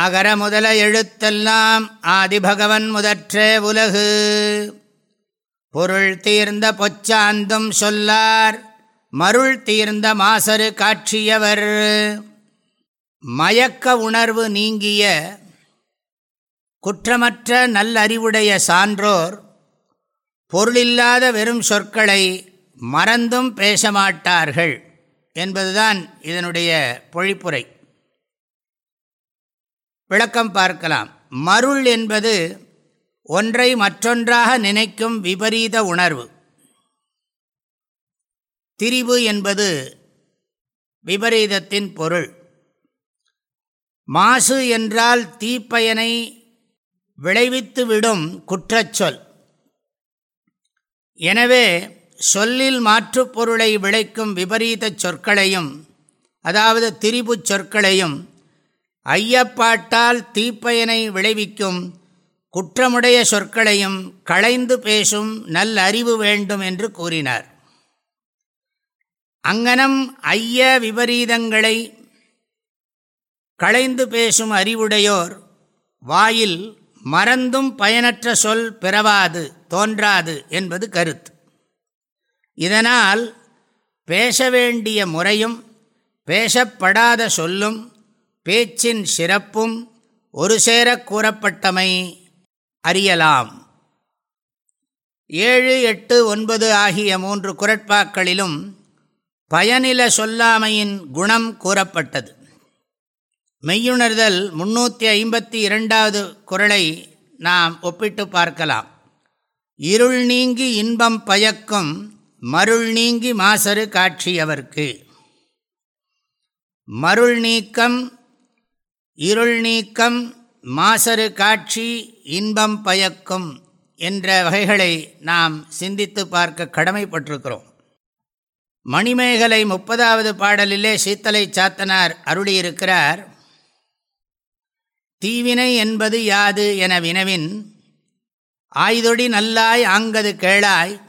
அகர முதல எழுத்தெல்லாம் ஆதிபகவன் முதற்றே உலகு. பொருள் தீர்ந்த பொச்சாந்தும் சொல்லார் மருள் தீர்ந்த மாசரு காட்சியவர். மயக்க உணர்வு நீங்கிய குற்றமற்ற நல்லறிவுடைய சான்றோர் பொருளில்லாத வெறும் சொற்களை மறந்தும் பேசமாட்டார்கள் என்பதுதான் இதனுடைய பொழிப்புரை. விளக்கம் பார்க்கலாம். மருள் என்பது ஒன்றை மற்றொன்றாக நினைக்கும் விபரீத உணர்வு. திரிவு என்பது விபரீதத்தின் பொருள். மாசு என்றால் தீப்பயனை விளைவித்துவிடும் குற்றச்சொல். எனவே சொல்லில் மாற்றுப்பொருளை விளைக்கும் விபரீத சொற்களையும் அதாவது திரிபு சொற்களையும் ஐயப்பாட்டால் தீப்பயனை விளைவிக்கும் குற்றமுடைய சொற்களையும் களைந்து பேசும் நல்லறிவு வேண்டும் என்று கூறினார். அங்கனம் ஐய விபரீதங்களை களைந்து பேசும் அறிவுடையோர் வாயில் மறந்தும் பயனற்ற சொல் பிறவாது தோன்றாது என்பது கருத்து. இதனால் பேச வேண்டிய முறையும் பேசப்படாத சொல்லும் பேச்சின் சிறப்பும் ஒரு சேர கூறப்பட்டமை அறியலாம். ஏழு எட்டு ஒன்பது ஆகிய மூன்று குரட்பாக்களிலும் பயனில சொல்லாமையின் குணம் கூறப்பட்டது. மெய்யுணர்தல் முன்னூற்றி ஐம்பத்தி இரண்டாவது குரலை நாம் ஒப்பிட்டு பார்க்கலாம். இருள் நீங்கி இன்பம் பயக்கும் மருள் நீங்கி மாசரு காட்சியவர்க்கு. மருள் நீக்கம் இருள் நீக்கம் மாசரு காட்சி இன்பம் பயக்கும் என்ற வகைகளை நாம் சிந்தித்து பார்க்க கடமைப்பட்டிருக்கிறோம். மணிமேகலை முப்பதாவது பாடலிலே சீத்தலை சாத்தனார் அருளியிருக்கிறார் தீவினை என்பது யாது என வினவின் ஆய்தொடி நல்லாய் ஆங்கது கேளாய்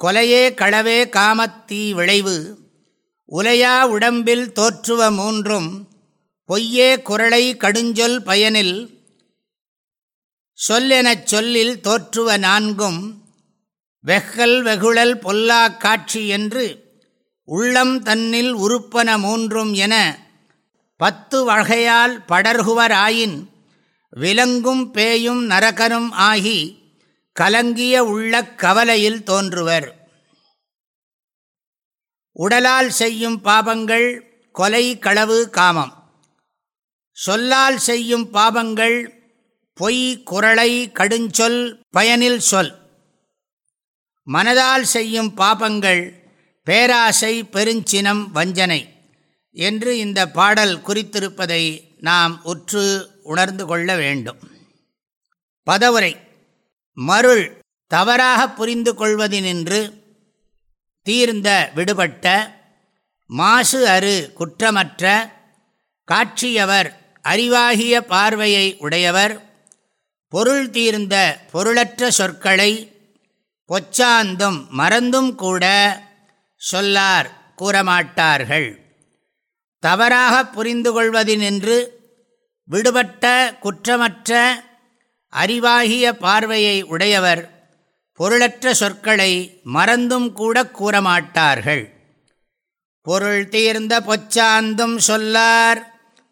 கொலையே களவே காமத்தீ விளைவு உலையா உடம்பில் தோற்றுவ மூன்றும் பொய்யே குரலை கடுஞ்சொல் பயனில் சொல்லெனச் சொல்லில் தோற்றுவ நான்கும் வெஹ்கல் வெகுழல் பொல்லா காட்சி என்று உள்ளம் தன்னில் உறுப்பன மூன்றும் என பத்து வகையால் படர்குவராயின் விலங்கும் பேயும் நரகரும் ஆகி கலங்கிய உள்ள கவலையில் தோன்றுவர். உடலால் செய்யும் பாபங்கள் கொலை களவு காமம். சொல்லால் செய்யும் பாபங்கள் பொய் குரளை கடுஞ்சொல் பயனில் சொல். மனதால் செய்யும் பாபங்கள் பேராசை பெருஞ்சினம் வஞ்சனை என்று இந்த பாடல் குறித்திருப்பதை நாம் உற்று உணர்ந்து கொள்ள வேண்டும். பதவுரை. மருள் தவறாக புரிந்து கொள்வதினின்று தீர்ந்த விடுபட்ட மாசு அரு குற்றமற்ற காட்சியவர் அறிவாகிய பார்வையை உடையவர் பொருள் தீர்ந்த பொருளற்ற சொற்களை பொச்சாந்தும் மறந்தும் கூட சொல்லார் கூறமாட்டார்கள். தவறாக புரிந்து கொள்வதினின்று விடுபட்ட குற்றமற்ற அறிவாகிய பார்வையை உடையவர் பொருளற்ற சொற்களை மறந்தும் கூட கூறமாட்டார்கள். பொருள் தீர்ந்த பொச்சாந்தும் சொல்லார்